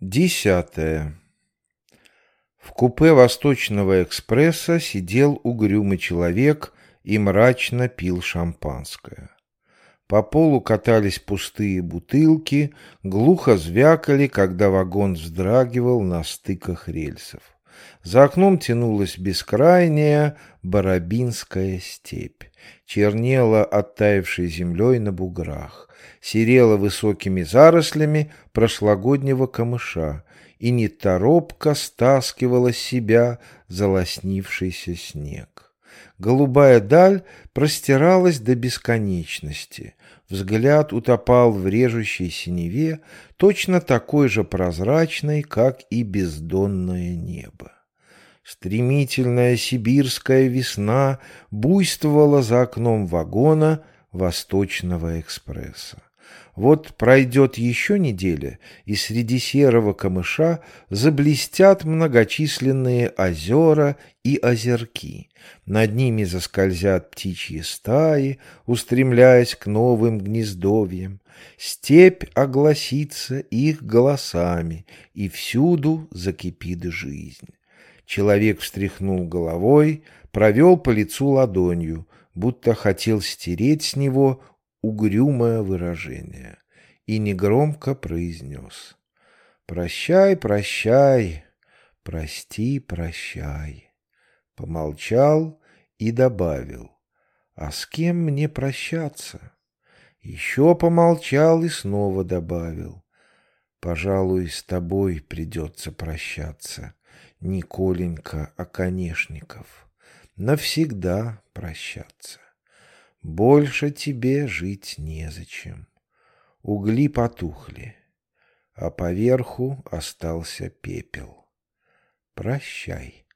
Десятое. В купе Восточного экспресса сидел угрюмый человек и мрачно пил шампанское. По полу катались пустые бутылки, глухо звякали, когда вагон вздрагивал на стыках рельсов. За окном тянулась бескрайняя Барабинская степь, чернела оттаившей землей на буграх серела высокими зарослями прошлогоднего камыша и неторопко стаскивала с себя залоснившийся снег. Голубая даль простиралась до бесконечности. Взгляд утопал в режущей синеве, точно такой же прозрачной, как и бездонное небо. Стремительная сибирская весна буйствовала за окном вагона Восточного экспресса. Вот пройдет еще неделя, и среди серого камыша заблестят многочисленные озера и озерки. Над ними заскользят птичьи стаи, устремляясь к новым гнездовьям. Степь огласится их голосами, и всюду закипит жизнь. Человек встряхнул головой, провел по лицу ладонью, будто хотел стереть с него угрюмое выражение и негромко произнес «Прощай, прощай, прости, прощай». Помолчал и добавил «А с кем мне прощаться?» Еще помолчал и снова добавил «Пожалуй, с тобой придется прощаться, Николенька Оконешников, навсегда прощаться». Больше тебе жить незачем. Угли потухли, а поверху остался пепел. Прощай.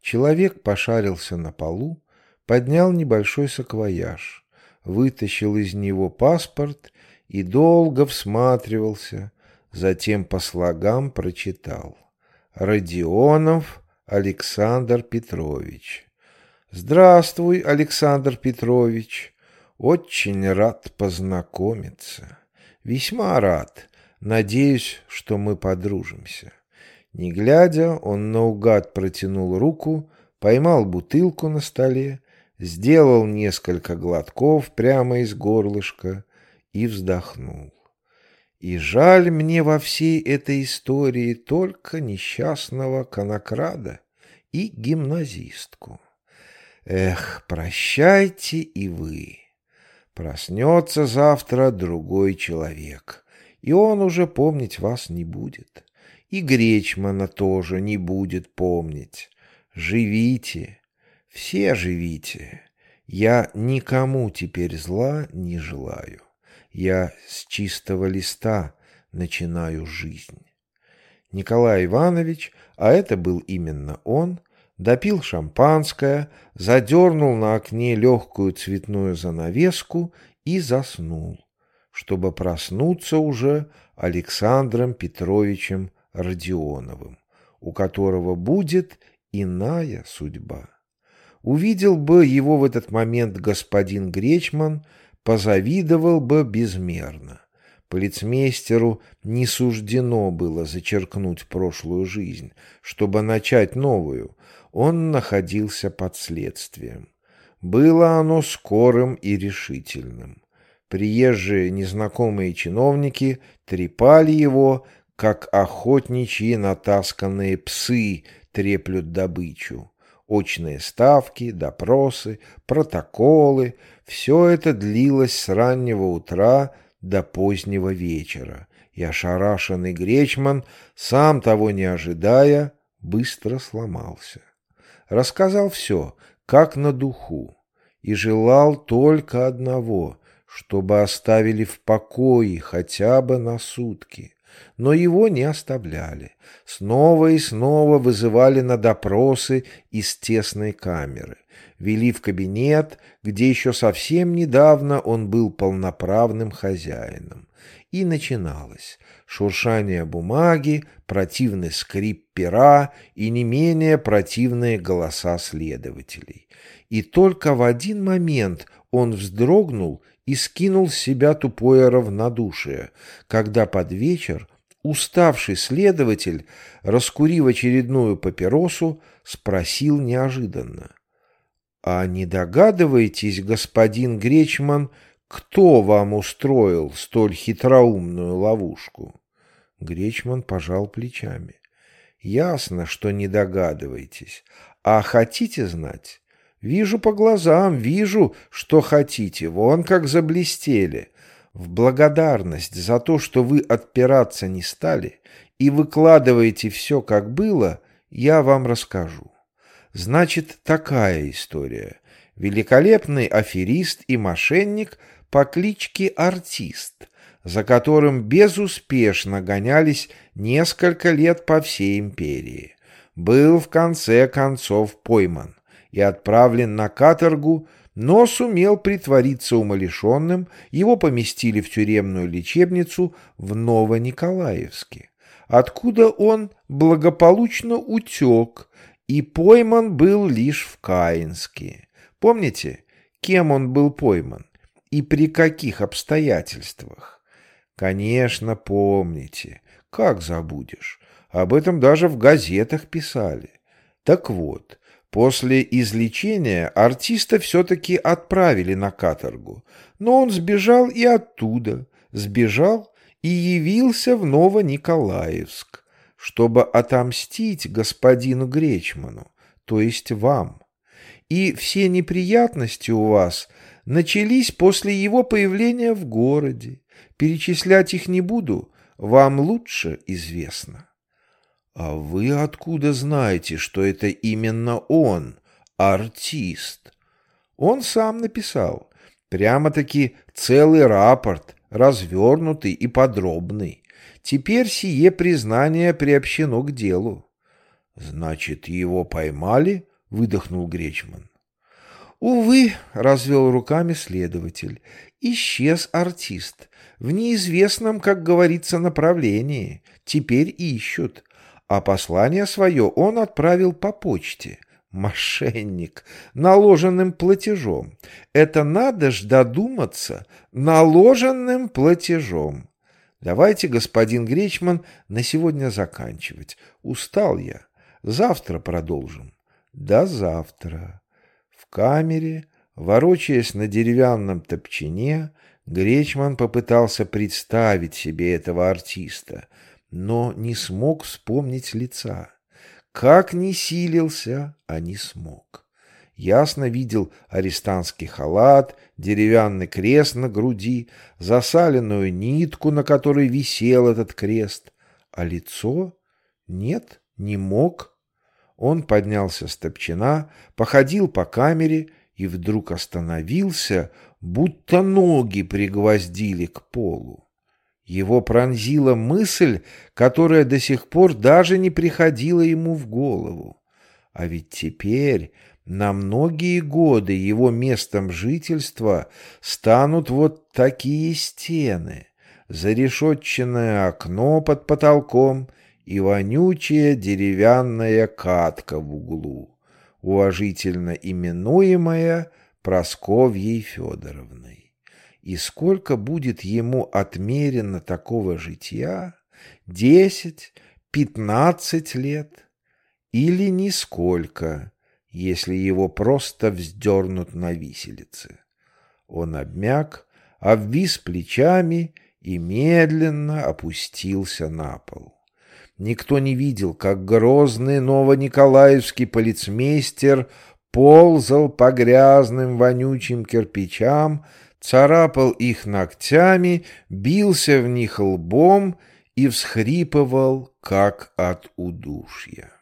Человек пошарился на полу, поднял небольшой саквояж, вытащил из него паспорт и долго всматривался, затем по слогам прочитал. Родионов Александр Петрович. Здравствуй, Александр Петрович. Очень рад познакомиться. Весьма рад. Надеюсь, что мы подружимся. Не глядя, он наугад протянул руку, поймал бутылку на столе, сделал несколько глотков прямо из горлышка и вздохнул. И жаль мне во всей этой истории только несчастного конокрада и гимназистку. Эх, прощайте и вы. Проснется завтра другой человек, и он уже помнить вас не будет. И Гречмана тоже не будет помнить. Живите, все живите. Я никому теперь зла не желаю. Я с чистого листа начинаю жизнь. Николай Иванович, а это был именно он, допил шампанское, задернул на окне легкую цветную занавеску и заснул, чтобы проснуться уже Александром Петровичем Родионовым, у которого будет иная судьба. Увидел бы его в этот момент господин Гречман, позавидовал бы безмерно. Полицмейстеру не суждено было зачеркнуть прошлую жизнь, чтобы начать новую, он находился под следствием. Было оно скорым и решительным. Приезжие незнакомые чиновники трепали его, как охотничьи натасканные псы треплют добычу. Очные ставки, допросы, протоколы — все это длилось с раннего утра до позднего вечера, и ошарашенный Гречман, сам того не ожидая, быстро сломался рассказал все, как на духу, и желал только одного, чтобы оставили в покое хотя бы на сутки. Но его не оставляли. Снова и снова вызывали на допросы из тесной камеры. Вели в кабинет, где еще совсем недавно он был полноправным хозяином. И начиналось шуршание бумаги, противный скрип пера и не менее противные голоса следователей. И только в один момент он вздрогнул и скинул с себя тупое равнодушие, когда под вечер Уставший следователь, раскурив очередную папиросу, спросил неожиданно. «А не догадываетесь, господин Гречман, кто вам устроил столь хитроумную ловушку?» Гречман пожал плечами. «Ясно, что не догадываетесь. А хотите знать? Вижу по глазам, вижу, что хотите. Вон как заблестели. В благодарность за то, что вы отпираться не стали и выкладываете все, как было, я вам расскажу. Значит, такая история. Великолепный аферист и мошенник по кличке Артист, за которым безуспешно гонялись несколько лет по всей империи, был в конце концов пойман и отправлен на каторгу, но сумел притвориться умалишенным, его поместили в тюремную лечебницу в Новониколаевске, откуда он благополучно утек и пойман был лишь в Каинске. Помните, кем он был пойман и при каких обстоятельствах? Конечно, помните. Как забудешь? Об этом даже в газетах писали. Так вот, после излечения артиста все-таки отправили на каторгу, но он сбежал и оттуда, сбежал и явился в Новониколаевск чтобы отомстить господину Гречману, то есть вам. И все неприятности у вас начались после его появления в городе. Перечислять их не буду, вам лучше известно. А вы откуда знаете, что это именно он, артист? Он сам написал. Прямо-таки целый рапорт, развернутый и подробный. Теперь сие признание приобщено к делу. — Значит, его поймали? — выдохнул Гречман. — Увы, — развел руками следователь, — исчез артист. В неизвестном, как говорится, направлении. Теперь ищут. А послание свое он отправил по почте. Мошенник, наложенным платежом. Это надо ж додуматься, наложенным платежом. Давайте, господин Гречман, на сегодня заканчивать. Устал я. Завтра продолжим. До завтра. В камере, ворочаясь на деревянном топчине, Гречман попытался представить себе этого артиста, но не смог вспомнить лица. Как ни силился, а не смог. Ясно видел арестантский халат, деревянный крест на груди, засаленную нитку, на которой висел этот крест. А лицо? Нет, не мог. Он поднялся с топчина, походил по камере и вдруг остановился, будто ноги пригвоздили к полу. Его пронзила мысль, которая до сих пор даже не приходила ему в голову. А ведь теперь на многие годы его местом жительства станут вот такие стены, зарешетченное окно под потолком и вонючая деревянная катка в углу, уважительно именуемая Просковьей Федоровной. И сколько будет ему отмерено такого житья? Десять, пятнадцать лет? Или нисколько? если его просто вздернут на виселице. Он обмяк, обвис плечами и медленно опустился на пол. Никто не видел, как грозный новониколаевский полицмейстер ползал по грязным вонючим кирпичам, царапал их ногтями, бился в них лбом и всхрипывал, как от удушья.